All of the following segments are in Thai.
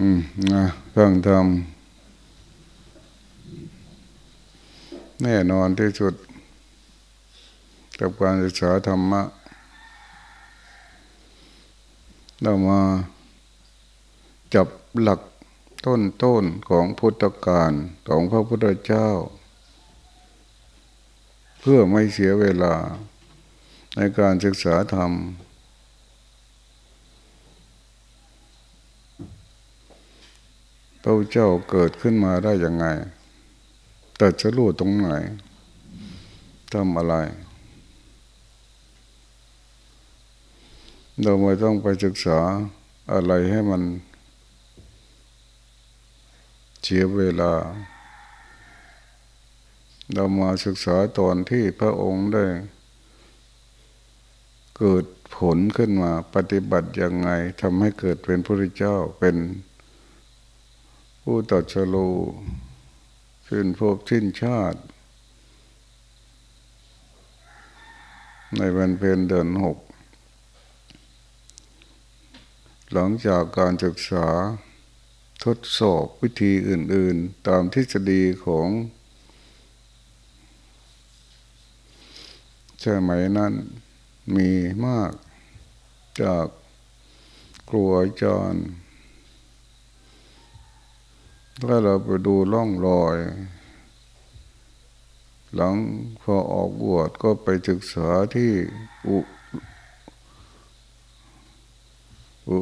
อืมนะฟังธรรมแน่นอนที่สุด กับการศึกษาธรรมะ เรามาจับหลักต้นต้นของพุทธการของพระพุทธเจ้า เพื่อไม่เสียเวลาในการศึกษาธรรม ระเจ้าเกิดขึ้นมาได้ยังไงแต่จะรู้ตรงไหนทำอะไร เราไม่ต้องไปศึกษาอะไรให้มันเสียเวลา เรามาศึกษาตอนที่พระองค์ได้ เกิดผลขึ้นมาปฏิบัติยังไงทำให้เกิดเป็นพระเจ้าเป็น ผู้ตัดชโลขึ้นพบทิ้นชาติ ในวันเพ็ญเดือนหก หลังจากการศึกษาทดสอบวิธีอื่น ๆ ตามทฤษฎีของใช่ไหมนั้นมีมากจากครัวจารย์ ถ้าเราไปดูล่องรอย หลังพอออกบวชก็ไปศึกษาที่อุอุ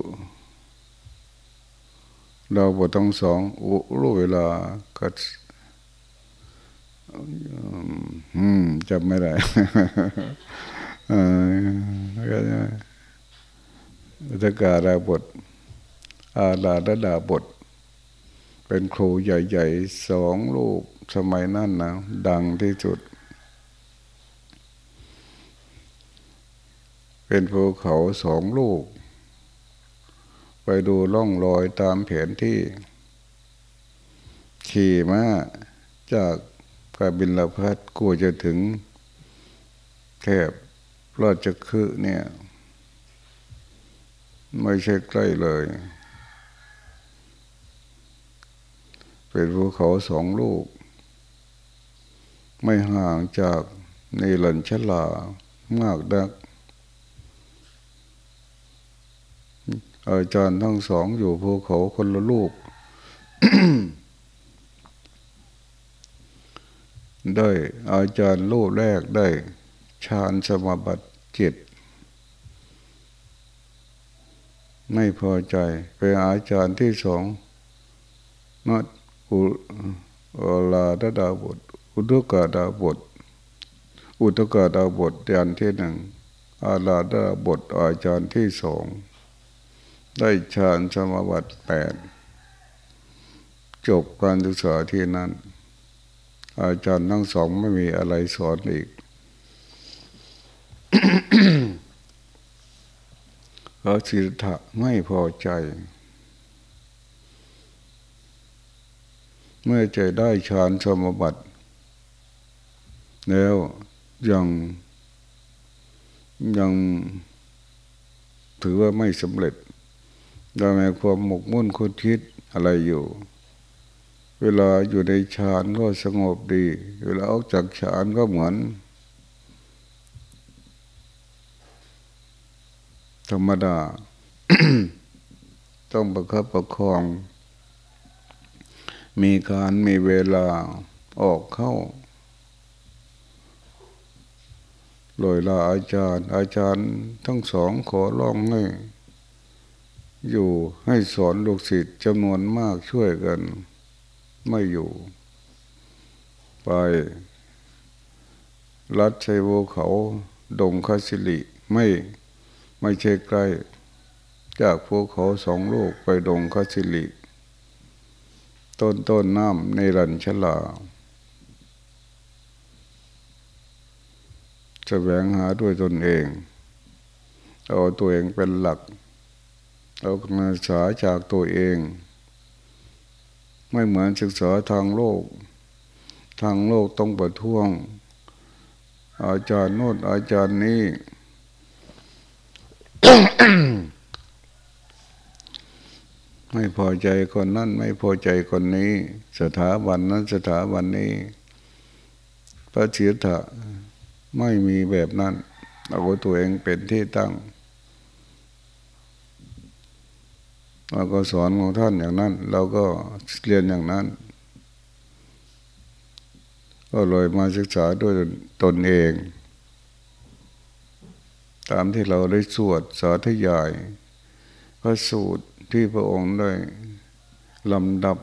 เราบทต้องสองอุรู้เวลาก็อืมจำไม่ได้เออก็จะการาบทอาลาดาบท เป็นครูใหญ่ๆสองลูกสมัยนั้นนะดังที่สุด เป็นภูเขาสองลูก ไปดูล่องรอยตามแผนที่ ขี่มาจากกาบินลพัดกูจะถึงแทบรอดจะคือเนี่ย ไม่ใช่ใกล้เลย เป็นภูเขาสองลูก ไม่ห่างจากในหลันชลามากดัก อาจารย์ทั้งสองอยู่ภูเขาคนละลูก ได้อาจารย์ลูกแรกได้ฌานสมาบัติจิตไม่พอใจไปอาจารย์ที่สองนัด อุลาดดาบท อุตุกาดาบท อุตุกาดาบทเดือนที่หนึ่งอาลาดาบทอาจารย์ที่สองได้ฌานสมาบัติแปดจบการศึกษาที่นั้นอาจารย์ทั้งสองไม่มีอะไรสอนอีกพระสิทธะไม่พอใจ เมื่อใจได้ฌานสมบัติแล้วยังยังถือว่าไม่สำเร็จเรามีความหมกมุ่นคุดคิดอะไรอยู่ เวลาอยู่ในฌานก็สงบดี เวลาออกจากฌานก็เหมือน ธรรมดา ต้องประคับประคอง มีการมีเวลาออกเข้าลอยลาอาจารย์ อาจารย์ทั้งสองขอร้องให้ อยู่ให้สอนลูกศิษย์จำนวนมากช่วยกัน ไม่อยู่ ไป รัดชัยโวเขาดงคาสิลิไม่ไม่ใช่ใกล้ จากพวกเขาสองลูกไปดงคาสิลิ ต้นต้นน้ำในรันชลาจะแหวงหาด้วยตนเอง เอาตัวเองเป็นหลัก เอาการศึกษาจากตัวเอง ไม่เหมือนศึกษาทางโลก ทางโลกต้องประท้วง อาจารย์โน้นอาจารย์นี้ ไม่พอใจคนนั้นไม่พอใจคนนี้ สถาบันนั้นสถาบันนี้ พระเฉียถะไม่มีแบบนั้นเอาตัวเองเป็นที่ตั้งเราก็สอนของท่านอย่างนั้น เราก็เรียนอย่างนั้น ก็เลยมาศึกษาด้วยตนเอง ตามที่เราได้สวดสาธยายพระสูตร ที่พระองค์ได้ลำดับ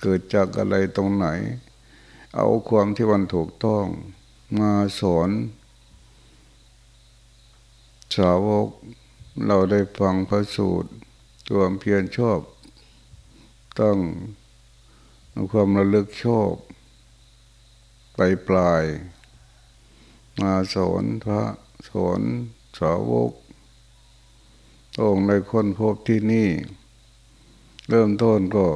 เกิดจากอะไรตรงไหน เอาความที่วันถูกต้องมาสอนสาวกเราได้ฟังพระสูตรตัวเพียรชอบ ต้องความระลึกชอบไปปลาย มาสอนพระสอนสาวก องในคนพบที่นี่ เริ่มต้นก็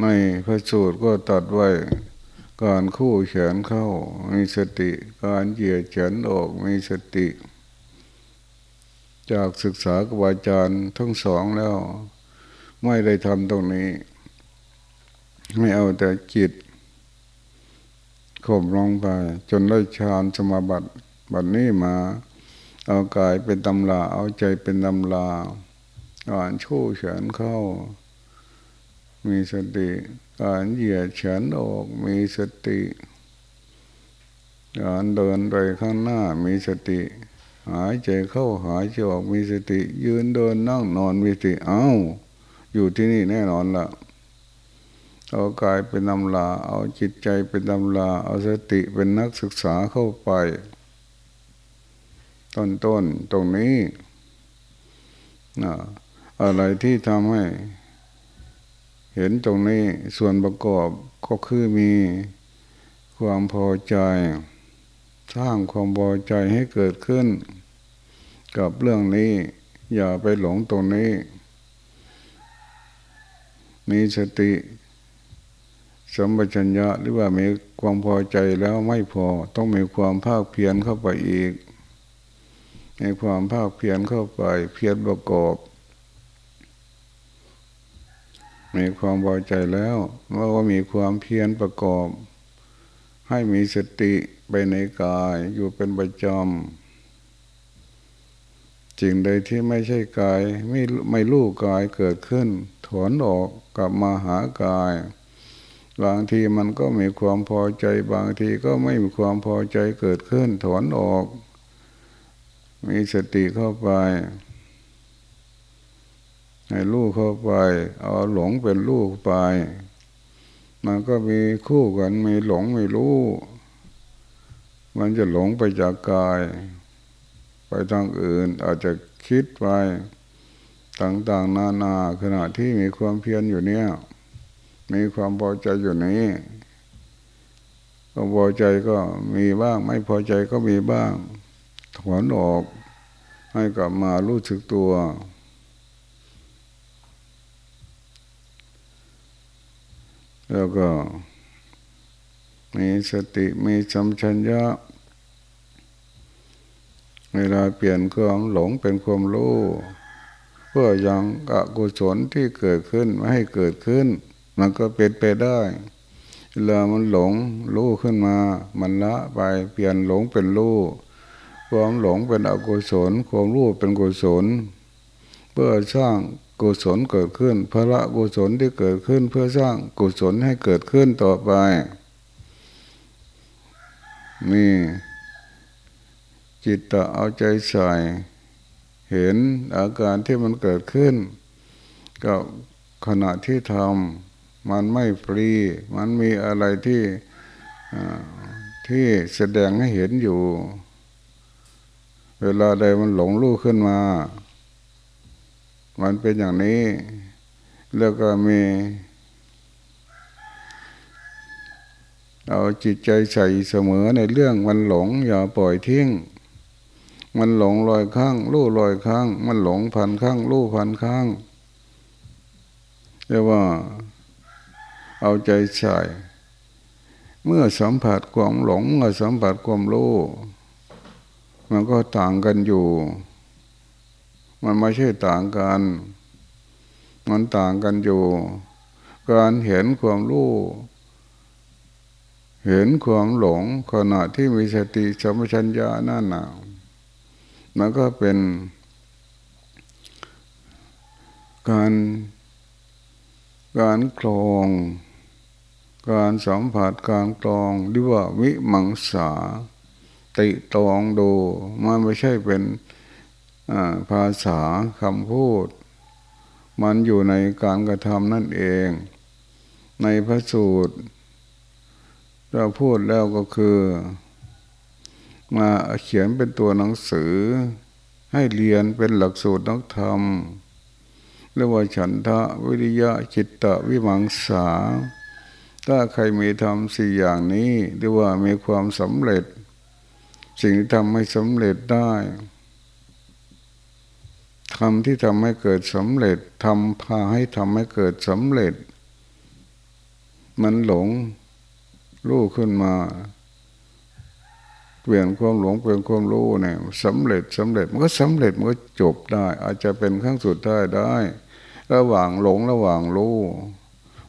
ในพระสูตรก็ตัดไว้ การคู่แขนเข้า มีสติ การเหยียดแขนออกมีสติ จากศึกษากับอาจารย์ทั้งสองแล้ว ไม่ได้ทำตรงนี้ ไม่เอาแต่จิตข่มลงไปจนได้ฌานสมาบัติ บัดนี้มาเอากายเป็นตำลาเอาใจเป็นตำลาการชู้แขนเข้า มีสติการเหยียดแขนออกมีสติการเดินไปข้างหน้ามีสติ หายใจเข้าหายใจออกมีสติ ยืนเดินนั่งนอนมีสติเอ้า อยู่ที่นี่แน่นอนละเอากายเป็นตำลาเอาจิตใจเป็นตำลาเอาสติเป็นนักศึกษาเข้าไป ต้นต้นตรงนี้นะอะไรที่ทำให้ เห็นตรงนี้ส่วนประกอบก็คือมีความพอใจ สร้างความพอใจให้เกิดขึ้น กับเรื่องนี้ อย่าไปหลงตรงนี้ มีสติสมบัชัญญะหรือว่ามีความพอใจแล้วไม่พอต้องมีความภาคเพียรเข้าไปอีก มีความภาคเพียรเข้าไป เพียรประกอบ มีความพอใจแล้วว่าก็มีความเพียรประกอบ ให้มีสติไปในกายอยู่เป็นประจำจริงใดที่ไม่ใช่กายไม่ไม่รู้กายเกิดขึ้น ถอนออกกลับมาหากายบางทีมันก็มีความพอใจ บางทีก็ไม่มีความพอใจเกิดขึ้นถอนออก มีสติเข้าไป ให้ลูกเข้าไป เอาหลงเป็นลูกไป มันก็มีคู่กันมีหลงมีรู้ มันจะหลงไปจากกาย ไปทางอื่นอาจจะคิดไปต่างๆ นานาขณะที่มีความเพียรอยู่เนี่ย มีความพอใจอยู่นี้ก็พอใจก็มีบ้าง ไม่พอใจก็มีบ้างถอนออก ให้กลับมารู้สึกตัว แล้วก็ มีสติมีสัมชัญญะ เวลาเปลี่ยนความหลงเป็นความรู้ เพื่อยังอกุศลที่เกิดขึ้นไม่ให้เกิดขึ้น มันก็เป็นไปได้เวลามันหลงรู้ขึ้นมา มันละไปเปลี่ยนหลงเป็นรู้ ความหลงเป็นอกุศลความรู้เป็นกุศล เพื่อสร้างกุศลเกิดขึ้นพระกุศลที่เกิดขึ้นเพื่อสร้างกุศลให้เกิดขึ้นต่อไปนี่จิตตะเอาใจใส่เห็นอาการที่มันเกิดขึ้น กับขณะที่ทำมันไม่ฟรี มันมีอะไรที่ที่แสดงให้เห็นอยู่ เวลาใดมันหลงลู่ขึ้นมา มันเป็นอย่างนี้ แล้วก็มี เอาจิตใจใส่เสมอในเรื่องมันหลง อย่าปล่อยทิ้ง มันหลงลอยข้างลู่ลอยข้าง มันหลงพันข้างลู่พันข้างเรียกว่า เอาใจใส่ เมื่อสัมผัสความหลงเมื่อสัมผัสความรู้ มันก็ต่างกันอยู่ มันไม่ใช่ต่างกัน มันต่างกันอยู่ การเห็นความรู้เห็นความหลงขณะที่มีสติสมัชัญญานั่นน่ะมันก็เป็นการการคลองการสัมผัสการกลองหรือว่าวิมังสา ติตองดูมันไม่ใช่เป็นภาษาคำพูด มันอยู่ในการกระทำนั่นเอง ในพระสูตรเราพูดแล้วก็คือ มาเขียนเป็นตัวหนังสือ ให้เรียนเป็นหลักสูตรนักธรรมเรียกว่าฉันทะวิริยะจิตตะวิมังสา ถ้าใครมีทำสี่อย่างนี้เรียกว่ามีความสำเร็จ สิ่งที่ทำให้สำเร็จได้ทำที่ทำให้เกิดสำเร็จทำพาให้ทำให้เกิดสำเร็จ มันหลงรู้ขึ้นมา เปลี่ยนความหลงเป็นความรู้เนี่ยสำเร็จสำเร็จมันก็สำเร็จมันก็จบได้ อาจจะเป็นขั้งสุดท้ายได้ ระหว่างหลงระหว่างรู้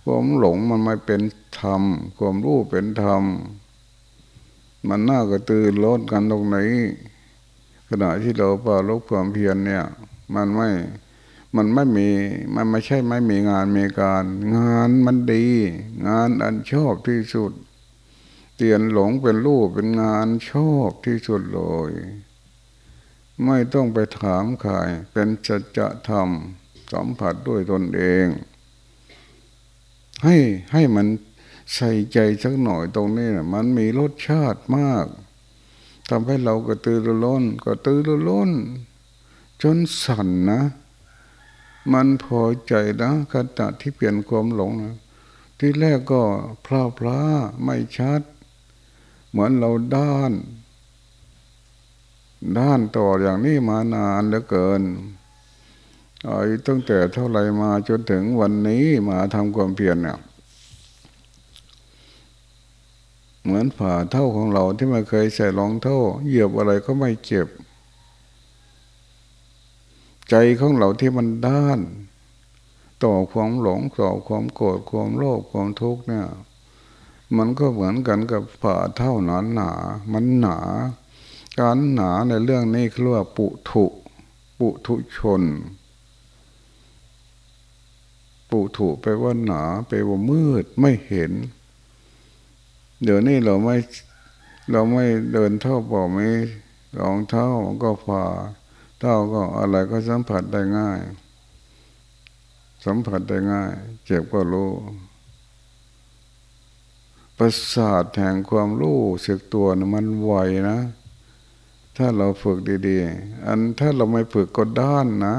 ความหลงมันไม่เป็นธรรมความรู้เป็นธรรม มันน่ากระตือร้นกันตรงไหนขณะที่เราปาลบความเพียรเนี่ย มันไม่มันไม่มีมันไม่ใช่ไม่มีงานมีการ งานมันดี งานอันชอบที่สุด เตียนหลงเป็นรูปเป็นงานชอบที่สุดเลย ไม่ต้องไปถามใครเป็นจัจธรรมสัมผัสด้วยตนเอง ให้ให้มัน ใส่ใจสักหน่อยตรงนี้นะมันมีรสชาติมากทำให้เรากระตือรือร้นกระตือรือร้นจนสั่นนะ มันพอใจนะขณะที่เปลี่ยนความหลงนะที่แรกก็พลาพลาไม่ชัด เหมือนเราด้าน ด้านต่ออย่างนี้มานานเหลือเกินอายุตั้งแต่เท่าไรมาจนถึงวันนี้มาทำความเพียรเนี่ย เหมือนผ่าเท่าของเราที่ไม่เคยใส่รองเท่าเหยียบอะไรก็ไม่เจ็บ ใจของเราที่มันด้าน ต่อความหลงต่อความโกรธความโลภความทุกข์เนี่ย มันก็เหมือนกันกับผ่าเท่าหนาหนา มันหนา การหนาในเรื่องนี้เรียกว่าปุถุปุถุชน ปุถุไปว่าหนาไปว่ามืดไม่เห็น เดี๋ยวนี้เราไม่เราไม่เดินเท่าบอกไม่รองเท้าก็ผ่าเท้าก็อะไรก็สัมผัสได้ง่าย สัมผัสได้ง่าย เจ็บก็รู้ประสาทแห่งความรู้สึกตัวนะมันไวนะ ถ้าเราฝึกดี ๆ อันถ้าเราไม่ฝึกก็ด้านนะ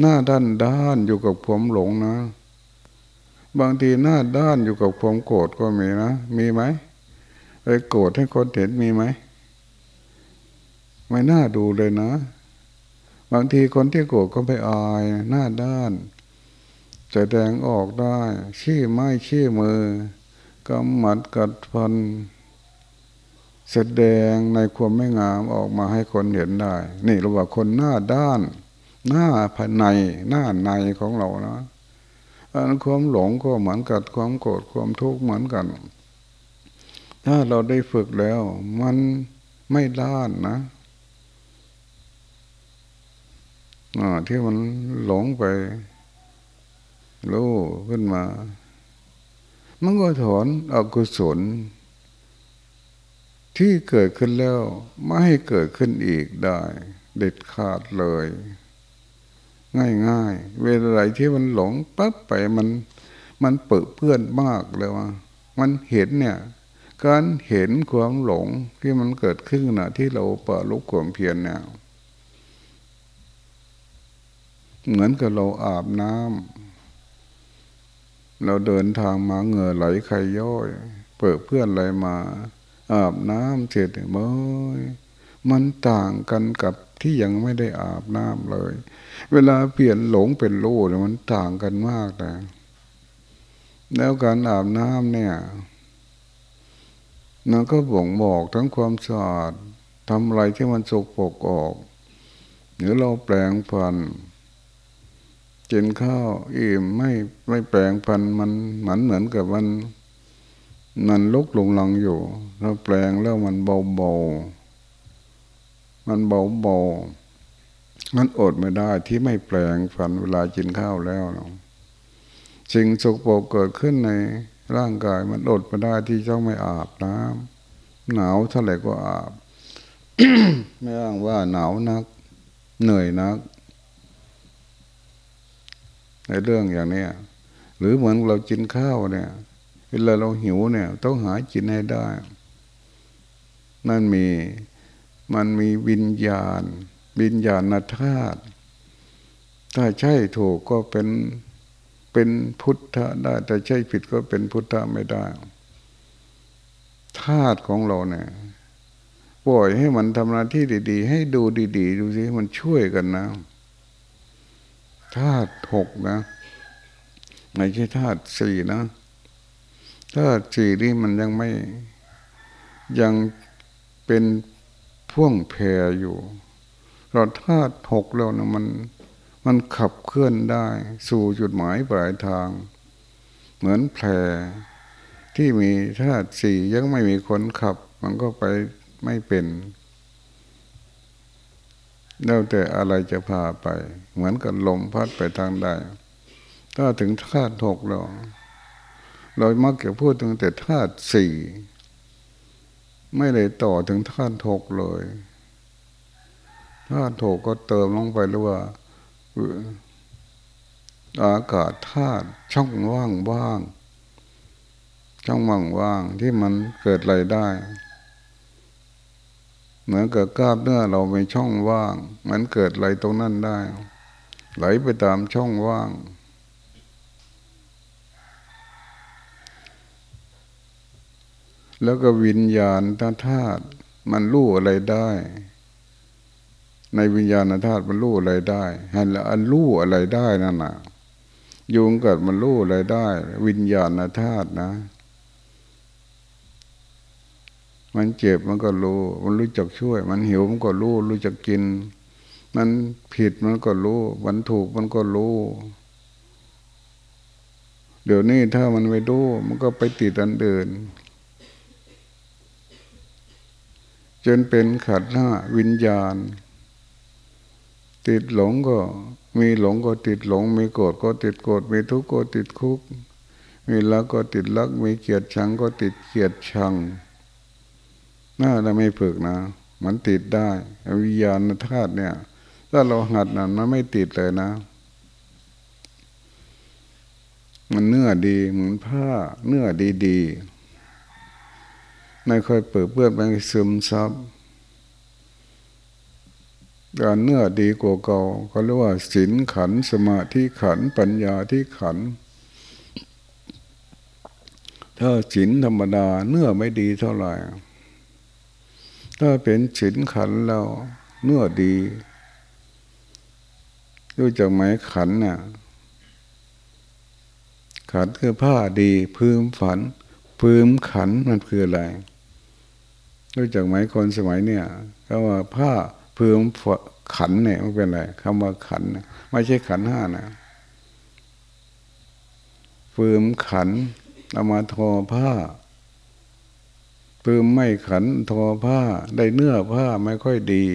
หน้าด้านด้านอยู่กับความหลงนะ บางทีหน้าด้านอยู่กับความโกรธก็มีนะ มีไหมไปโกรธให้คนเห็นมีไหม ไม่น่าดูเลยนะ บางทีคนที่โกรธก็ไปอายหน้าด้านจะแดงออกได้ ชี้ไม้ชี้มือกำหมัดกัดฟันแสดงในความไม่งามออกมาให้คนเห็นได้ นี่เราว่าคนหน้าด้าน หน้าภายในหน้าในของเรานะ ความหลงก็เหมือนกับความโกรธความทุกข์เหมือนกัน ถ้าเราได้ฝึกแล้ว มันไม่ด้านนะที่มันหลงไปรู้ขึ้นมา มันก็ถอนอกุศล ที่เกิดขึ้นแล้ว ไม่ให้เกิดขึ้นอีกได้ เด็ดขาดเลย ง่ายง่ายเวลาไหที่มันหลงปั๊บไปมันมันเปื้อเพื่อนมากเลยว่า มันเห็นเนี่ย การเห็นความหลงที่มันเกิดขึ้นนะที่เราเปิดลุกความเพียรเนี่ยเหมือนกับเราอาบน้ำเราเดินทางมาเหงื่อไหลใครย่อย เปิดเพื่อนอะไรมา อาบน้ำเสร็จเมื่อมันต่างกันกับที่ยังไม่ได้อาบน้ำเลย เวลาเปลี่ยนหลงเป็นรู้เนี่ยมันต่างกันมากแต่แล้วการอาบน้ำเนี่ยมันก็บ่งบอกทั้งความสะอาดทำอะไรที่มันสกปรกออกหรือเราแปลงฟันกินข้าวอิ่มไม่ไม่แปลงฟันมันเหมือนเหมือนกับมัน มันลุกลงลังอยู่เราแปลงแล้วมันเบาเบามันเบาเบา มันอดไม่ได้ที่ไม่แปลงฟันเวลากินข้าวแล้วเนาะสิ่งสกปรกเกิดขึ้นในร่างกายมันอดไม่ได้ที่ต้องไม่อาบน้ำหนาวเท่าไหร่ก็อาบ ไม่อ้างว่าหนาวนัก เหนื่อยนัก ในเรื่องอย่างนี้หรือเหมือนเรากินข้าวเนี่ย เวลาเราหิวเนี่ย ต้องหากินให้ได้ มันมีมันมีวิญญาณ วิญญาณธาตุถ้าใช่ถูกก็เป็นเป็นพุทธะได้แต่ใช่ผิดก็เป็นพุทธะไม่ได้ธาตุของเราเนี่ยปล่อยให้มันทำหน้าที่ดี ๆ ให้ดูดี ๆ ดูสิมันช่วยกันนะธาตุหกนะไม่ใช่ธาตุสี่นะธาตุสี่นี่มันยังไม่ยังเป็นพ่วงแพรอยู่ เราธาตุหกแล้วนะมัน มันขับเคลื่อนได้ สู่จุดหมายปลายทาง เหมือนแพรที่มีธาตุสี่ยังไม่มีคนขับ มันก็ไปไม่เป็นแล้วแต่อะไรจะพาไป เหมือนกับลมพัดไปทางใดถ้าถึงธาตุหกเราเรามักจะพูดถึงแต่ธาตุสี่ไม่เลยต่อถึงธาตุหกเลย ธาตุหกก็เติมลงไปรือว่าอากาศธาตุช่องว่างว่างช่องว่างว่างที่มันเกิดอะไรได้ เหมือนเกับกล้ามเนื้อเราไม่ช่องว่าง มันเกิดอะไรตรงนั้นได้ ไหลไปตามช่องว่างแล้วก็วิญญาณธาตุมันรู้อะไรได้ ในวิญญาณธาตุมันรู้อะไรได้หันละอันรู้อะไรได้นั่นน่ะยุงเกิดมันรู้อะไรได้ วิญญาณธาตุนะ มันเจ็บมันก็รู้ มันรู้จักช่วย มันหิวมันก็รู้ รู้จักกิน มันผิดมันก็รู้ มันถูกมันก็รู้ เดี๋ยวนี้ถ้ามันไม่รู้มันก็ไปติดอันเดินจนเป็นขัดหน้าวิญญาณ ติดหลงก็ มีหลงก็ติดหลง มีโกรธก็ติดโกรธมีทุกข์ก็ติดคุกมีรักก็ติดรัก มีเกียรติชังก็ติดเกียรติชังน่าจะไม่ฝึกนะ มันติดได้วิญญาณธาตุเนี่ย ถ้าเราหัดนะมันไม่ติดเลยนะ มันเนื้อดีเหมือนผ้า เนื้อดีๆไม่ค่อยเปิดเปื้อนไปซึมซับ การเนื้อดีกว่าเก่าเขาเรียกว่าศีลขันสมาธิขันปัญญาที่ขัน ถ้าศีลธรรมดาเนื้อไม่ดีเท่าไหร่ ถ้าเป็นศีลขันแล้วเนื้อดีรู้จักไหมขันน่ะ ขันคือผ้าดีพื้มฝัน พื้มขันมันคืออะไร รู้จักไหมคนสมัยเนี่ยก็ว่าผ้า เพื่อขันเนี่ยไม่เป็นไรคำว่าขัน ไม่ใช่ขันห้านะฟืมขันเอามาทอผ้าฟืมไม่ขันทอผ้า ได้เนื้อผ้าไม่ค่อยดี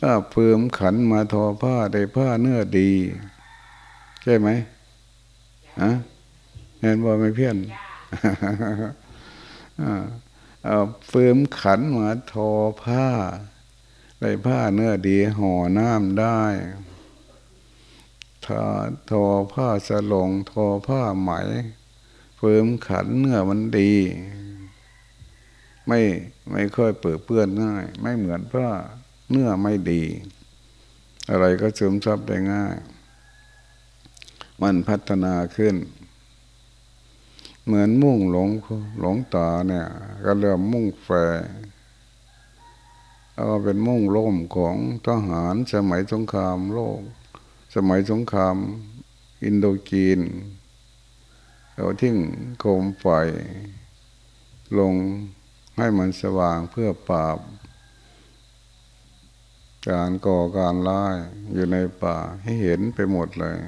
ถ้าฟืมขันมาทอผ้าได้ผ้าเนื้อดี ใช่ไหมฮะเห็นบ่ไม่เพี้ยนเอาฟืมขันมาทอผ้า ได้ผ้าเนื้อดีห่อน้ำได้ทาทอผ้าสลงทอผ้าไหมเฟิมขันเนื้อมันดี ไม่ไม่ค่อยเปื้อเปื้อนง่าย ไม่เหมือนผ้าเนื้อไม่ดี อะไรก็ซึมซับได้ง่าย มันพัฒนาขึ้น เหมือนมุ่งหลงหลงตาเนี่ย ก็เริ่มมุ่งแฝ เอาเป็นมุ่งล่มของทหารสมัยสงครามโลก สมัยสงครามอินโดจีนเราทิ้งโคมไฟลงให้มันสว่างเพื่อปราบ การก่อการร้ายอยู่ในป่าให้เห็นไปหมดเลย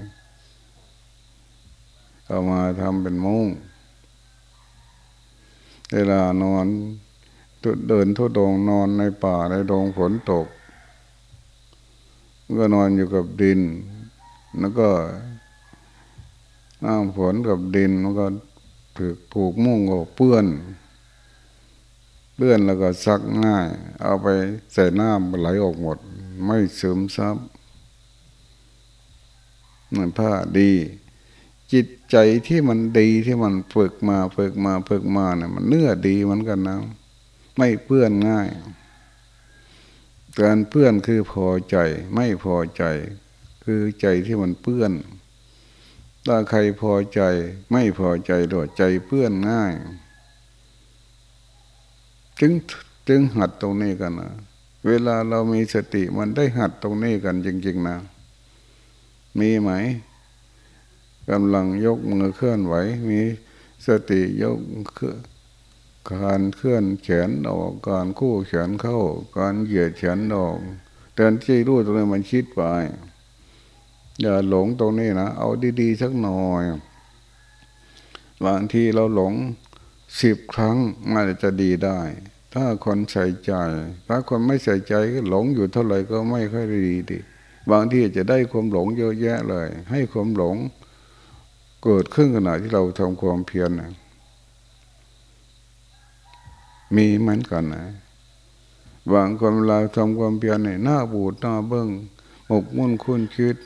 เอามาทำเป็นมุ้งเวลานอน เดินทุดงนอนในป่าในดงฝนตก ก็นอนอยู่กับดิน แล้วก็น้ำฝนกับดินมันก็ถูกผูกมุ้งก็เปื้อน เปื้อนแล้วก็ซักง่าย เอาไปใส่น้ำไหลออกหมด ไม่ซึมซับมันผ้าดี จิตใจที่มันดีที่มันฝึกมาฝึกมาฝึกมาเนี่ยมันเนื้อดีเหมือนกันนะ ไม่เปื้อนง่าย การเปื้อนคือพอใจ ไม่พอใจ คือใจที่มันเปื้อน ถ้าใครพอใจ ไม่พอใจโดดใจเปื้อนง่าย จึงจึงหัดตรงนี้กันนะเวลาเรามีสติมันได้หัดตรงนี้กันจริง ๆนะ มีไหมกำลังยกมือเคลื่อนไหว มีสติยก การเคลื่อนแขนออก การคู่แขนเข้า การเหยียดแขนออกเตือนที่รู้ตรงนี้มันคิดไป อย่าหลงตรงนี้นะ เอาดีๆสักหน่อย บางทีเราหลงสิบครั้งมันจะดีได้ ถ้าคนใส่ใจ ถ้าคนไม่ใส่ใจก็หลงอยู่เท่าไหร่ก็ไม่ค่อยดีดี บางทีจะได้ความหลงเยอะแยะเลย ให้ความหลง เกิดขึ้นขณะที่เราทำความเพียรนะ มีเหมือนกันนะบางคนเวลาทำความเพียรเนี่ยหน้าบูดหน้าเบิ้งหมกมุ่นคุ้นคิด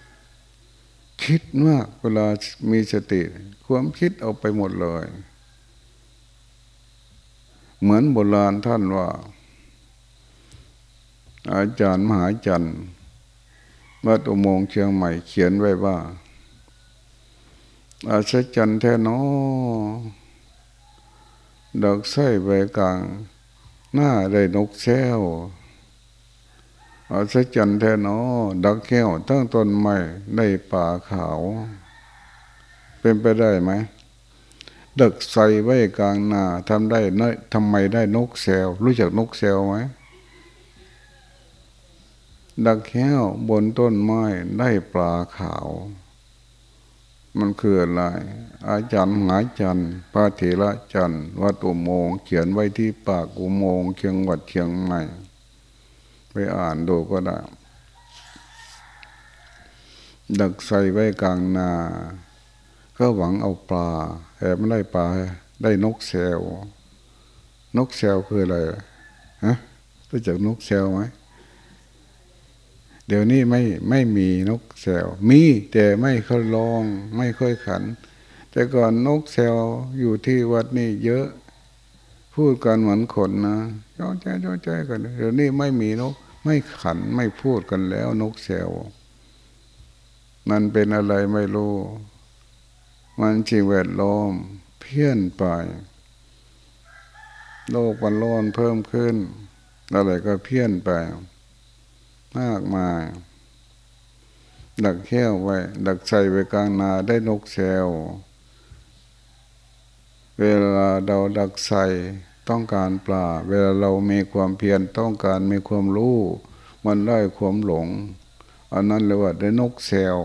คิดมากเวลามีสติ ความคิดเอาไปหมดเลย เหมือนโบราณท่านว่า อาจารย์มหาจันทร์วัดอุโมงค์เชียงใหม่เขียนไว้ว่าอาศจรรย์แท้นอ ดอกไส้ใบกลาง หน้าได้นกแซวอาศจรรย์แทนอดอกแก้วทั้งต้นไม้ได้ป่าขาว เป็นไปได้ไหมดักใส่ไว้กลางนาทำได้นทำไมได้นกแซวรู้จักนกแซวไหมดักแก้วบนต้นไม้ได้ปลาขาว มันคืออะไร อาจารย์หาจันพระเถระจันวัดอุโมงเขียนไว้ที่ปากอุโมงเชียงวัดเชียงใหม่ ไปอ่านดูก็ได้ ดักใส่ไว้กลางนา ก็หวังเอาปลาแต่ไม่ได้ปลาได้นกแซวนกแซวคืออะไรฮะรู้จักนกแซวไหม เดี๋ยวนี้ไม่ไม่มีนกแซวมีแต่ไม่ค่อยลองไม่ค่อยขัน แต่ก่อนนกแซวอยู่ที่วัดนี่เยอะ พูดกันเหมือนคนนะจ้อแจ้จ้อแจ้กันเดี๋ยวนี้ไม่มีนก ไม่ขันไม่พูดกันแล้ว นกแซวมันเป็นอะไรไม่รู้ มันจิงแวดล้อมเพี้ยนไป โลกมันร้อนเพิ่มขึ้นอะไรก็เพี้ยนไป มากมาย ดักแค้วไว้ ดักใส่ไว้กลางนาได้นกแซวเวลาเราดักใส่ต้องการปลา เวลาเรามีความเพียรต้องการมีความรู้ มันได้ความหลง อันนั้นเรียกว่าได้นกแซว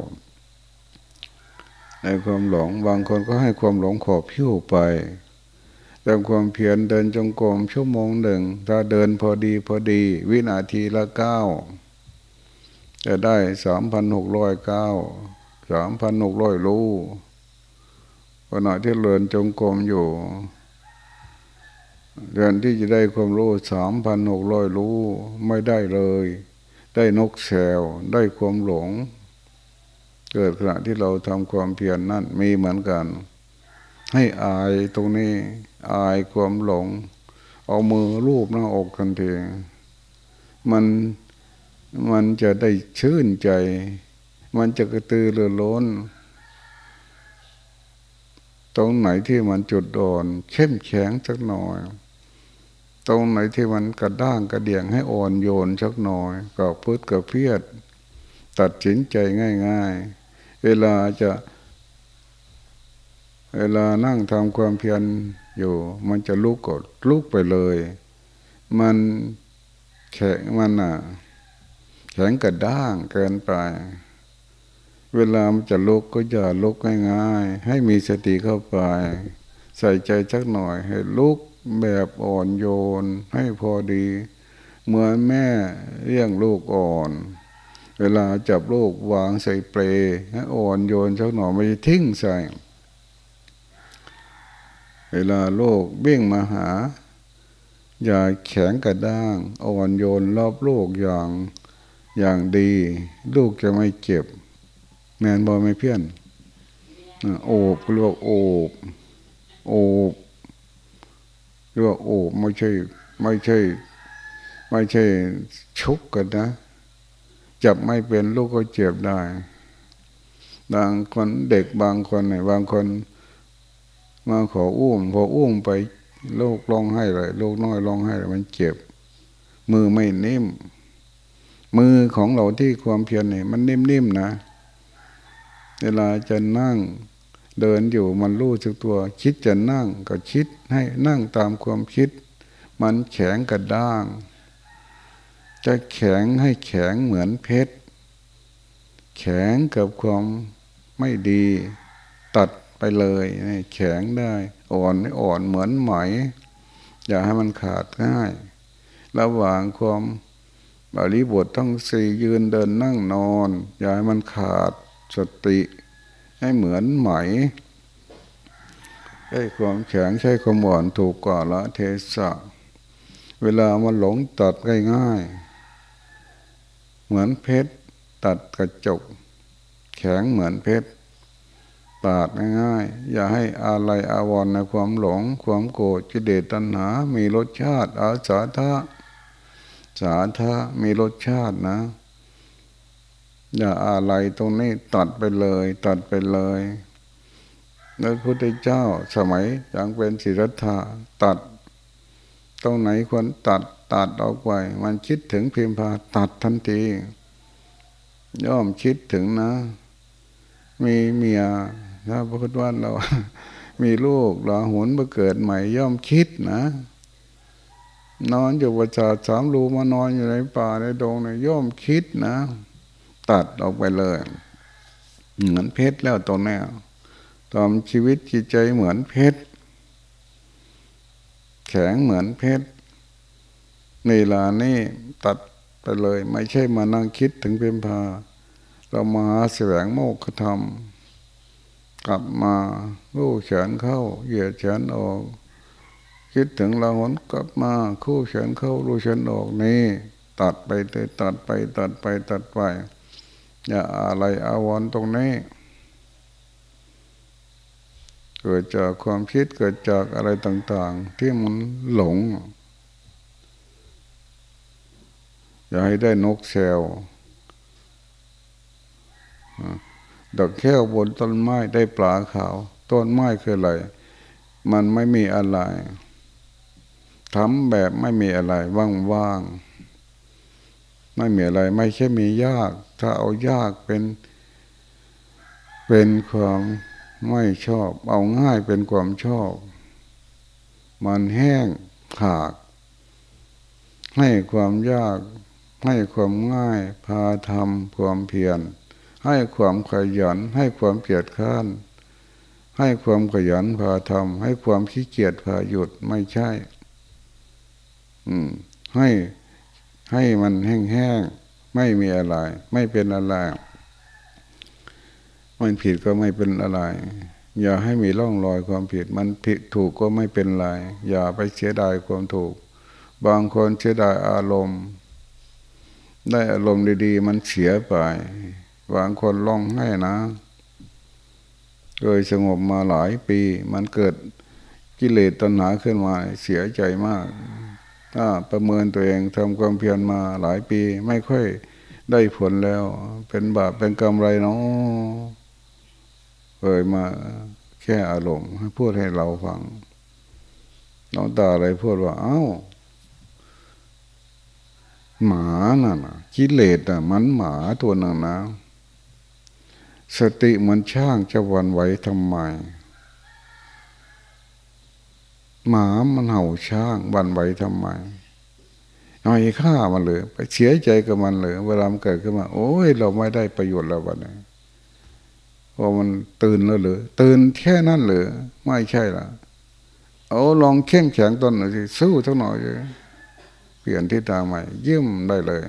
ในความหลงบางคนก็ให้ความหลงขอบพิ้วไปแต่ความเพียรเดินจงกรมชั่วโมงหนึ่ง ถ้าเดินพอดีพอดี วินาทีละเก้า จะได้สามพันหกร้อยเก้าสามพันหกร้อยรู้ขณะที่เดินจงกรมอยู่เดือนที่จะได้ความรู้สามพันหกร้อยรู้ไม่ได้เลย ได้นกแซวได้ความหลง เกิดขณะที่เราทำความเพียรนนั่นมีเหมือนกัน ให้อายตรงนี้ อายความหลง เอามือรูปหน้าอกทันทีมัน มันจะได้ชื่นใจ มันจะกระตือรือร้น ตรงไหนที่มันจุดโดนเข้มแข็งสักหน่อย ตรงไหนที่มันกระด้างกระเดียงให้อ่อนโยนสักหน่อยก็พืดกับเพียด ตัดสินใจง่าย ๆ เวลาจะ เวลานั่งทำความเพียรอยู่ มันจะลุกกดลุกไปเลย มันแข็งมันอะ แข็งกระด้างเกินไป เวลามันจะลุกก็อย่าลุกง่ายๆ ให้มีสติเข้าไป ใส่ใจสักหน่อยให้ลุกแบบอ่อนโยน ให้พอดี เหมือนแม่เลี้ยงลูกอ่อน เวลาจับลูกวางใส่เปลให้อ่อนโยนสักหน่อยไม่ทิ้งใส่ เวลาลูกเบี้ยงมาหา อย่าแข็งกระด้าง อ่อนโยนรอบลูกอย่าง อย่างดี ลูกจะไม่เจ็บ แมนบอไม่เพี้ยนโอบเรียกโอบโอบเรียกโอบไม่ใช่ ไม่ใช่ ไม่ใช่ชุกกันนะจับไม่เป็นลูกก็เจ็บได้ บางคนเด็กบางคนไหนบางคนมาขออุ้มพออุ้มไปลูกร้องให้เลยลูกน้อยร้องให้เลยมันเจ็บ มือไม่นิ่ม มือของเราที่ความเพียรเนี่ยมันนิ่มๆนะ เวลาจะนั่งเดินอยู่มันรู้สึกตัว คิดจะนั่งก็คิดให้นั่งตามความคิด มันแข็งกระด้าง จะแข็งให้แข็งเหมือนเพชร แข็งกับความไม่ดี ตัดไปเลยแข็งได้ อ่อนอ่อนเหมือนไหม อย่าให้มันขาดง่าย ระหว่างความ บาลีบททั้งสี่ยืนเดินนั่งนอน อย่าให้มันขาดสติ ให้เหมือนไหมใช้ความแข็งใช้ความหวานถูกกว่าละเทศะ เวลามันหลงตัดง่ายๆเหมือนเพชรตัดกระจก แข็งเหมือนเพชรปาดง่ายๆอย่าให้อะไรอาวรในความหลงความโกรธกิเลสตัณหา มีรสชาติอาสาทะ สาธามีรสชาตินะ อย่าอะไรตรงนี้ตัดไปเลย ตัดไปเลยพระพุทธเจ้าสมัยยังเป็นศิรัทธาตัด ตรงไหนควรตัดตัดออกไปมันคิดถึงพิมพาตัดทันที ย่อมคิดถึงนะ มีเมียถ้าพระพุทธว่าเรา มีลูกเราหุนมาเกิดใหม่ ย่อมคิดนะ นอนอยู่ประจาสามรูมานอนอยู่ในป่าในดงในย่อมคิดนะ ตัดออกไปเลยเหมือนเพชรแล้วตรงนี้ตอมชีวิตจิตใจเหมือนเพชรแข็งเหมือนเพชรในลานี่ตัดไปเลย ไม่ใช่มานั่งคิดถึงเป็นพา เรามาแสวงโมกขธรรม กลับมาลูกเฉนเข้า เหยียดเฉนออก คิดถึงเราหนกลับมาคู่เฉินเข้ารู้เฉินออกนี่ตัดไปเลยตัดไป ตัดไปตัดไป อย่าอะไรอาวรตรงนี้เกิดจากความคิดเกิดจากอะไรต่าง ๆ ที่มันหลง อย่าให้ได้นกแซวดอกแค่วบนต้นไม้ได้ปลาขาว ต้นไม้คืออะไร มันไม่มีอะไร ทำแบบไม่มีอะไรว่างๆไม่มีอะไร ไม่ใช่มียาก ถ้าเอายากเป็น เป็นความไม่ชอบ เอาง่ายเป็นความชอบ มันแห้งขากให้ความยาก ให้ความง่าย พาทำความเพียร ให้ความขยัน ให้ความเกียดข้านให้ความขยันพาทำให้ความขี้เกียจพาหยุดไม่ใช่ ให้ให้มันแห้งๆไม่มีอะไร ไม่เป็นอะไรมันผิดก็ไม่เป็นอะไร อย่าให้มีร่องรอยความผิด มันผิดถูกก็ไม่เป็นไร อย่าไปเสียดายความถูก บางคนเสียดายอารมณ์ ได้อารมณ์ดีๆ มันเสียไป บางคนร้องให้นะเคยสงบมาหลายปี มันเกิดกิเลสตัณหาขึ้นมาเสียใจมาก ถ้าประเมินตัวเองทำความเพียรมาหลายปีไม่ค่อยได้ผลแล้ว เป็นบาปเป็นกรรมไรเนาะเคยมาแค่อารมณ์ให้พูดให้เราฟังน้องตาอะไรพูดว่า เอา้า หมาน่ะนะกิเลสอะ มันหมาตัวหนึ่งนะ สติมันช่างจะวันไหวทำไม หมามันเห่าช่างบันไหวทำไมไม่ฆ่ามันเลย ไปเสียใจกับมันเลยเวลามันเกิดขึ้นมา โอ้ย เราไม่ได้ประโยชน์แล้ววันนี้พอมันตื่นแล้วหรือตื่นแค่นั้นหรือไม่ใช่ละเอาลองเข้มแข็งตนหน่อยสิสู้ทั้งหน่อยเลยเปลี่ยนที่ตาใหม่ยิ้มได้เลย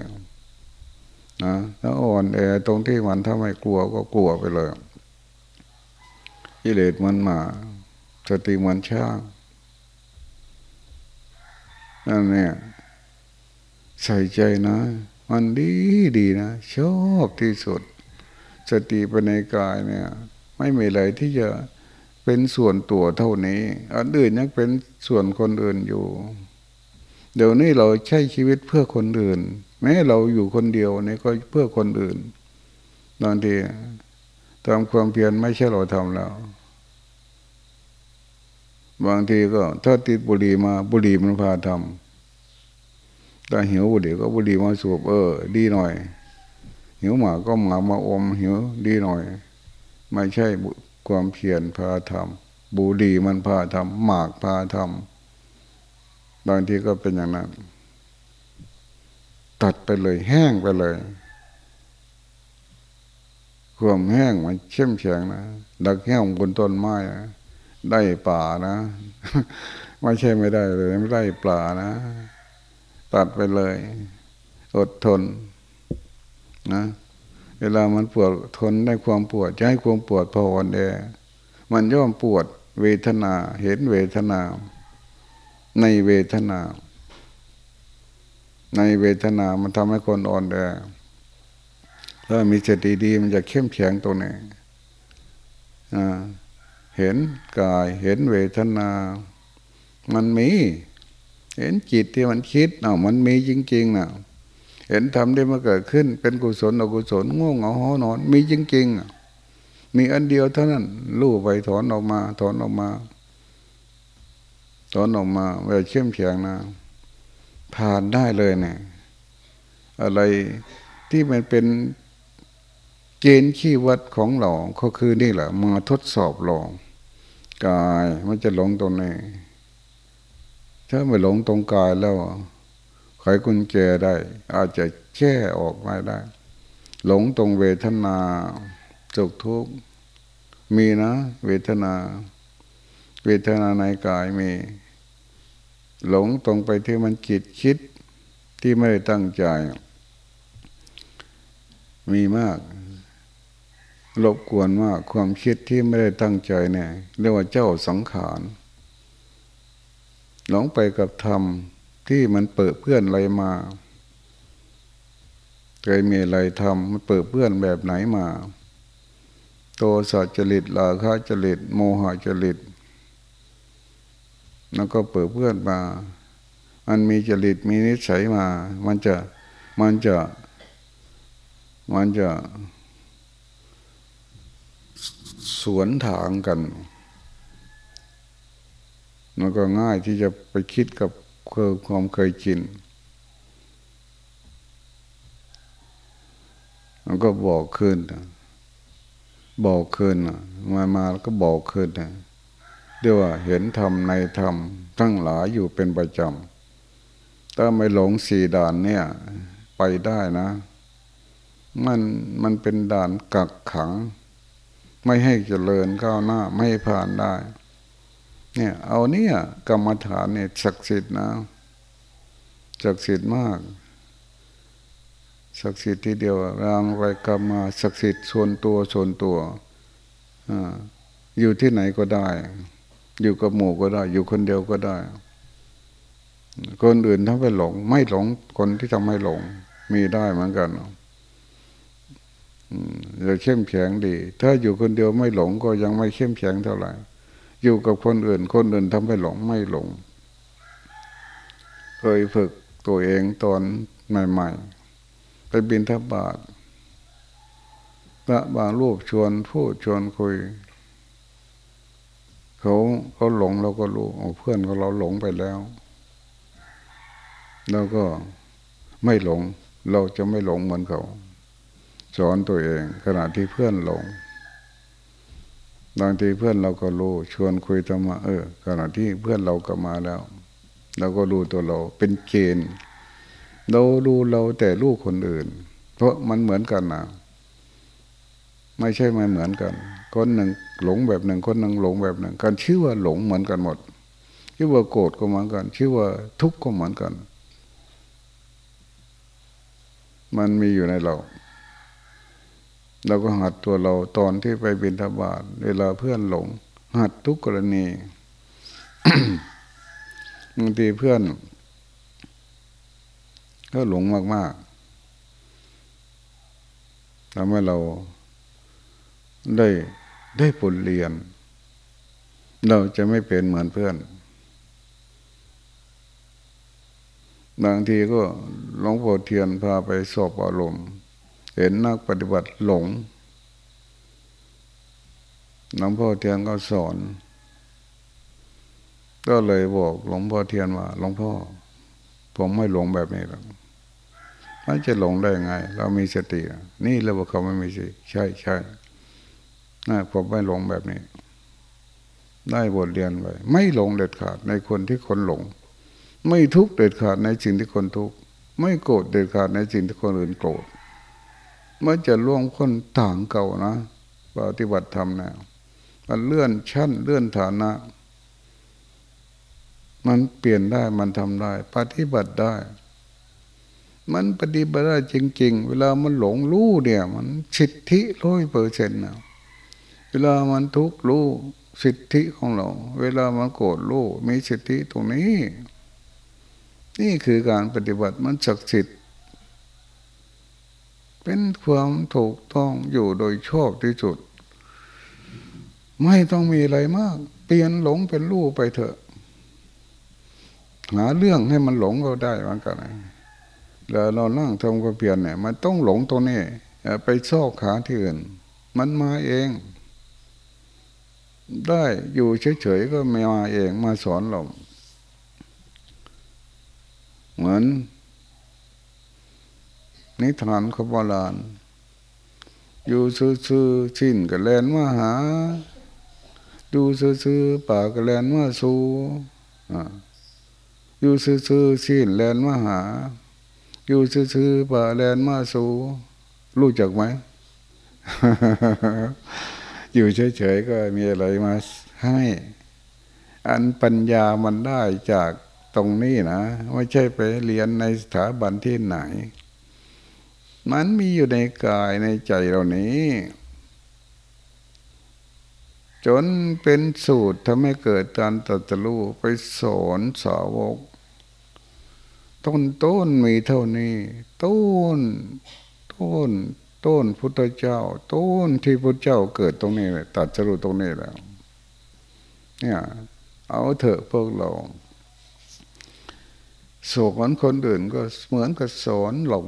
นะแล้วอ่อนแอตรงที่มันถ้าไม่กลัวก็กลัวไปเลยกิเลสมันมาสติมันช่าง นั่นเนี่ยใส่ใจนะ มันดีดีนะชอบที่สุด สติปัญญกายเนี่ย ไม่มีอะไรที่จะเป็นส่วนตัวเท่านี้อันอื่นยังเป็นส่วนคนอื่นอยู่ เดี๋ยวนี้เราใช้ชีวิตเพื่อคนอื่น แม้เราอยู่คนเดียวนี่ก็เพื่อคนอื่นบางทีตามความเพียรไม่ใช่เราทำแล้ว บางทีก็ ถ้าติดบุหรี่มาบุหรี่มันพาทำถ้าหิวบุหรี่ก็บุหรี่มาสูบเออ ดีหน่อย หิวหมาก็หมามาอมหิวดีหน่อย ไม่ใช่ความเพียรพาทำบุหรี่มันพาทำหมากพาทำบางทีก็เป็นอย่างนั้น ตัดไปเลยแห้งไปเลยความแห้งมันเข้มแข็งนะดักแห้งบนต้นไม้นะ ได้ป่านะ ไม่ใช่ไม่ได้เลยไม่ได้ปลานะ ตัดไปเลย อดทน นะ เวลามันปวดทนได้ความปวดจะให้ความปวดพอวันแดมันย่อมปวดเวทนาเห็นเวทนา ในเวทนา ในเวทนามันทำให้คนอ่อนแอถ้ามีสติดีมันจะเข้มแข็งตรงนี้ เห็นกายเห็นเวทนา มันมี เห็นจิตที่มันคิดเนาะมันมีจริงๆนะเห็นธรรมที่มาเกิดขึ้น เป็นกุศลอกุศลง่วงเหงาหอนอน มีจริงๆมีอันเดียวเท่านั้นลู่ไปถอนออกมา ถอนออกมา ถอนออกมาเวลาเชื่อมแข็งนะผ่านได้เลยเนี่ยอะไรที่มันเป็นเกณฑ์ขี้วัดของเราก็คือนี่แหละมาทดสอบลอง กายมันจะหลงตรงนี้ถ้าไม่หลงตรงกายแล้วไขกุญแจได้ อาจจะแช่ออกไม่ได้ หลงตรงเวทนาสุขทุกข์มีนะ เวทนา เวทนาในกายมี หลงตรงไปที่มันคิดคิดที่ไม่ได้ตั้งใจ มีมาก รบกวนมากความคิดที่ไม่ได้ตั้งใจเนี่ย เรียกว่าเจ้าสังขารหลงไปกับธรรมที่มันเปิดเพื่อนอะไรมาเคยมีอะไรทำมันเปิดเพื่อนแบบไหนมา โตสัจริตลาคาจริต โมหะจริตแล้วก็เปิดเพื่อนมา มันมีจริตมีนิสัยมา มันจะมันจะ มันจะ สวนทางกัน มันก็ง่ายที่จะไปคิดกับคือความเคยชินมันก็บอกขึ้นบอกขึ้นมามาก็บอกขึ้นเรียกว่าเห็นธรรมในธรรมทั้งหลายอยู่เป็นประจำถ้าไม่หลงสี่ด่านเนี่ย ไปได้นะ มันมันเป็นด่านกักขัง ไม่ให้เจริญก้าวหน้าไม่ผ่านได้ เนี่ยเอาเนี่ยกรรมฐานเนี่ยศักดิ์สิทธิ์นะศักดิ์สิทธิ์มากศักดิ์สิทธิ์ทีเดียวรางไปกรรมาศักดิ์สิทธิ์ส่วนตัวส่วนตัวออยู่ที่ไหนก็ได้ อยู่กับหมู่ก็ได้ อยู่คนเดียวก็ได้ คนอื่นทำให้หลง ไม่หลงคนที่ทำให้หลง มีได้เหมือนกัน จะเข้มแข็งดี ถ้าอยู่คนเดียวไม่หลงก็ยังไม่เข้มแข็งเท่าไหร่ อยู่กับคนอื่น คนอื่นทำให้หลงไม่หลง เคยฝึกตัวเองตอนใหม่ๆ ไปบินทบาทพระบางรูปชวนพูดชวนคุย เขาเขาหลงเราก็รู้เพื่อนของเราหลงไปแล้ว แล้วก็ไม่หลง เราจะไม่หลงเหมือนเขา สอนตัวเอง ขณะที่เพื่อนหลงบางทีเพื่อนเราก็รู้ชวนคุยธรรมะเออขณะที่เพื่อนเราก็มาแล้วเราก็รู้ตัวเราเป็นเกณฑ์เราดูเราแต่ลูกคนอื่น เพราะมันเหมือนกันนะไม่ใช่ไม่เหมือนกัน คนหนึ่งหลงแบบหนึ่งคนหนึ่งหลงแบบหนึ่งการชื่อว่าหลงเหมือนกันหมดชื่อว่าโกรธก็เหมือนกัน ชื่อว่าทุกข์ก็เหมือนกัน มันมีอยู่ในเรา เราก็หัดตัวเราตอนที่ไปบินทบาทเวลาเพื่อนหลง หัดทุกกรณีบางทีเพื่อน ก็หลงมากๆทำให้เราได้ได้ผลเรียน เราจะไม่เป็นเหมือนเพื่อนบางทีก็หลวงพ่อเทียนพาไปสอบอารมณ์ เห็นนักปฏิบัติหลงหลวงพ่อเทียนก็สอน ก็เลยบอกหลวงพ่อเทียนว่าหลวงพ่อ ผมไม่หลงแบบนี้หรอกมันจะหลงได้ไง เรามีสติ นี่เราบอกเขาไม่มีสติใช่ใช่นะผมไม่หลงแบบนี้ ได้บทเรียนไว้ไม่หลงเด็ดขาดในคนที่คนหลง ไม่ทุกข์เด็ดขาดในสิ่งที่คนทุกข์ไม่โกรธเด็ดขาดในสิ่งที่คนอื่นโกรธ มื่อจะล่วงคนต่างเก่านะปฏิบัติธรรมนะมันเลื่อนชั้นเลื่อนฐานะ มันเปลี่ยนได้มันทำได้ ปฏิบัติได้ มันปฏิบัติได้จริง ๆ เวลามันหลงรู้เนี่ย มันสิทธิร้อยเปอร์เซ็นต์นะเวลามันทุกข์รู้สิทธิของเรา เวลามันโกรธรู้มีสิทธิตรงนี้ นี่คือการปฏิบัติมันศักดิ์สิทธิ์ เป็นความถูกต้องอยู่โดยชอบที่สุด ไม่ต้องมีอะไรมาก เปลี่ยนหลงเป็นรู้ไปเถอะ หาเรื่องให้มันหลงก็ได้เหมือนกันแล้วเรานั่งทำความเพียรเนี่ย มันต้องหลงตรงนี้ไปซอกขาที่อื่น มันมาเอง ได้อยู่เฉยๆก็มาเองมาสอนเราเหมือน นิทานขบลานอยู่ซื่อๆชินกับแลนมาหาดูซื่อๆป่ากับแลนมาสู่อยู่ซื่อๆชินแลนมาหา อยู่ซื่อๆป่าแลนมาสู่รู้จักไหม อยู่เฉยๆก็มีอะไรมาให้ อันปัญญามันได้จากตรงนี้นะ ไม่ใช่ไปเรียนในสถาบันที่ไหน มันมีอยู่ในกายในใจเรานี้ จนเป็นสูตรทำให้เกิดการตัดสู้ไปสอนสาวก ต้นต้นมีเท่านี้ ต้น ต้น ต้นพุทธเจ้า ต้นที่พุทธเจ้าเกิดตรงนี้ตัดสรุปตรงนี้แล้ว เนี่ย เอาเถอะพวกเราสอนคนอื่นก็เหมือนกับสอนเรา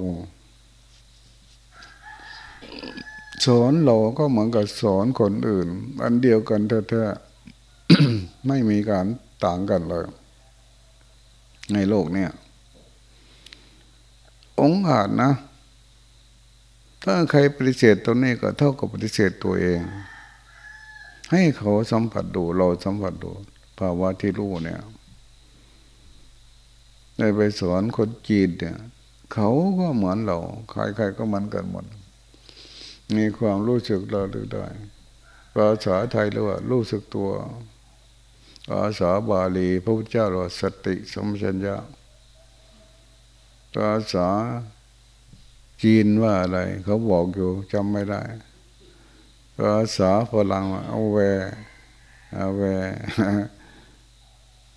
สอนเราก็เหมือนกับสอนคนอื่น อันเดียวกันแท้ๆไม่มีการต่างกันเลย ในโลกเนี่ย องอาจนะ ถ้าใครปฏิเสธตัวนี้ก็เท่ากับปฏิเสธตัวเอง ให้เขาสัมผัสดูเราสัมผัสดูภาวะที่รู้เนี่ยได้ไปสอนคนจีนเนี่ย เขาก็เหมือนเราใครๆก็เหมือนกันหมด มีความรู้สึกเราหรือได้ภาษาไทยเรียกว่า รู้สึกตัวภาษาบาลีพระพุทธเจ้าเรียกว่าสติสมชัญญาภาษาจีนว่าอะไร เขาบอกอยู่จำไม่ได้ภาษาฝรั่งเอาแวเอาแว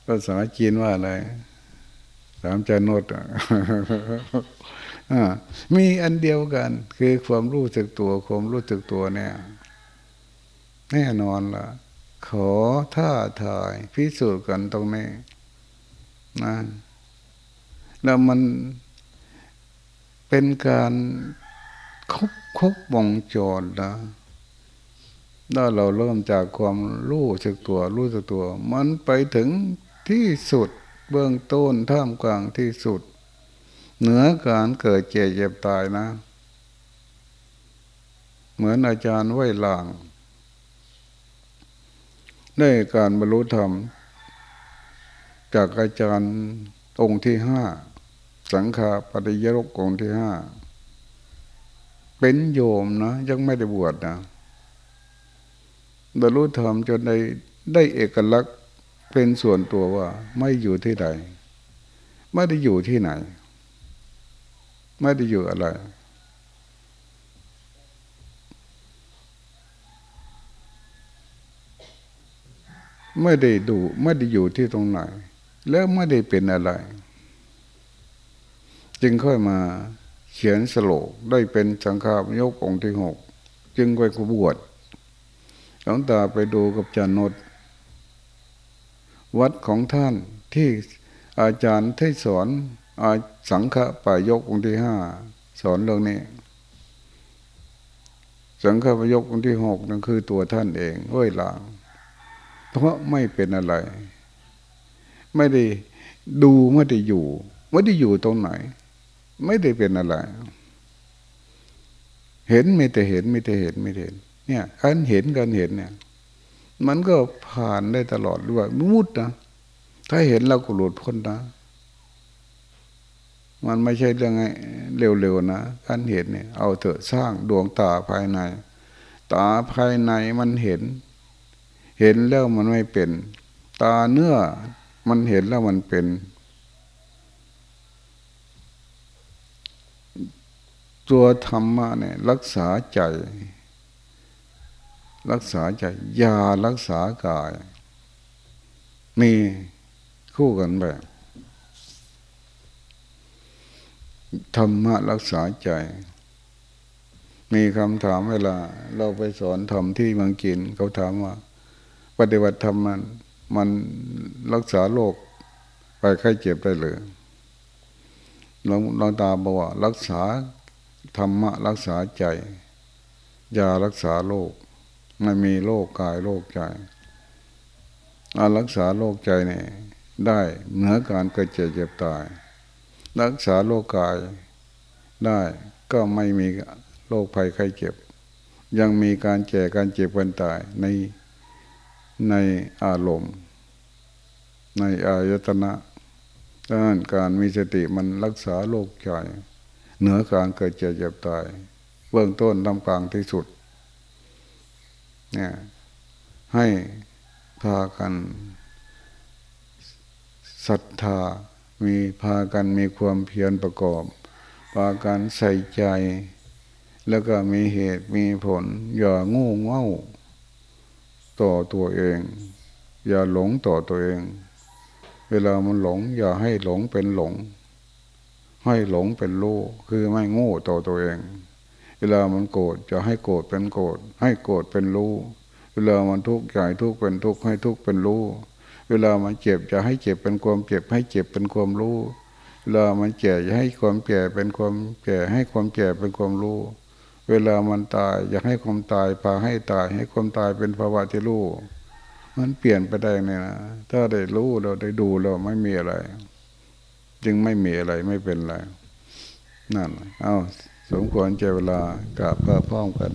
ภาษาจีนว่าอะไรสามจานด มีอันเดียวกัน คือความรู้สึกตัว ความรู้สึกตัวเนี่ย แน่นอนละ่ะ ขอท่าทายพิสูจน์กันตรงนี้นะแล้วมันเป็นการครบครบวงจรนะถ้าเราเริ่มจากความรู้สึกตัว รู้สึกตัว มันไปถึงที่สุดเบื้องต้นท่ามกลางที่สุด เหนือการเกิดเจ็บเจ็บตายนะ เหมือนอาจารย์ไว้ลาง ได้การบรรลุธรรม จากอาจารย์องค์ที่ห้าสังฆาปฏิยรกองที่ห้าเป็นโยมนะยังไม่ได้บวชนะบรรลุธรรมจนได้ได้เอกลักษณ์เป็นส่วนตัวว่าไม่อยู่ที่ใด ไม่ได้อยู่ที่ไหน ไม่ได้อยู่อะไร ไม่ได้ดูไม่ได้อยู่ที่ตรงไหน แล้วไม่ได้เป็นอะไร จึงค่อยมาเขียนสโลกได้เป็นสังฆายกองค์ที่หกจึงไปขบวชหลวงตาไปดูกับจานดวัดของท่านที่อาจารย์ที่สอนอา สังฆปายกองค์ที่ห้าสอนเรื่องนี้ สังฆปายกองค์ที่หกนั่นคือตัวท่านเองเว้ยลางเพราะไม่เป็นอะไร ไม่ได้ดูไม่ได้อยู่ ไม่ได้อยู่ตรงไหน ไม่ได้เป็นอะไร เห็นไม่แต่เห็นไม่แต่เห็นไม่เห็น เนี่ยการเห็นการเห็นเนี่ย มันก็ผ่านได้ตลอดด้วยมุดนะถ้าเห็นเราก็หลุดพ้นนะ มันไม่ใช่เรื่องเร็วๆนะการเห็นเนี่ยเอาเถอะสร้างดวงตาภายใน ตาภายในมันเห็น เห็นแล้วมันไม่เป็น ตาเนื้อมันเห็นแล้วมันเป็น ตัวธรรมะเนี่ยรักษาใจ รักษาใจยารักษากาย มีคู่กันแบบ ธรรมะรักษาใจ มีคำถามเวลา เราไปสอนธรรมที่เมืองกินเขาถามว่า ปฏิบัติธรรมมัน มันรักษาโรคไปไข้เจ็บได้เลยลองลองตาบอกว่า รักษาธรรมะรักษาใจยารักษาโรคไม่มีโรคกายโรคใจอารักษาโรคใจเนี่ยได้เหนือการเกิดเจ็บเจ็บตาย รักษาโรคกายได้ก็ไม่มีโรคภัยไข้เจ็บ ยังมีการแก่การเจ็บกันตายในในอารมณ์ ในอายตนะดังนั้นการมีสติมันรักษาโรคใจเหนือการเกิดเจ็บเจ็บตาย เบื้องต้นลำกลางที่สุดเนี่ยให้พากันศรัทธา มีพากันมีความเพียรประกอบ พากันใส่ใจ แล้วก็มีเหตุมีผล อย่างูเง่าต่อตัวเอง อย่าหลงต่อตัวเอง เวลามันหลง อย่าให้หลงเป็นหลง ให้หลงเป็นรูคือไม่โง่ต่อตัวเอง เวลามันโกรธจะให้โกรธเป็นโกรธให้โกรธเป็นรู้เวลามันทุกข์ใหญ่ทุกข์เป็นทุกข์ให้ทุกข์เป็นรู้ เวลามันเจ็บจะให้เจ็บเป็นความเจ็บให้เจ็บเป็นความรู้เวลามันแก่จะให้ความแก่เป็นความแก่ให้ความแก่เป็นความรู้ เวลามันตายอยากให้ความตายพาให้ตายให้ความตายเป็นภาวะที่รู้มันเปลี่ยนไปได้เนี่ยนะถ้าได้รู้เราได้ดูเราไม่มีอะไร จึงไม่มีอะไรไม่เป็นไรนั่น เอาสมควรเจเวลากราบก็พร้อมกัน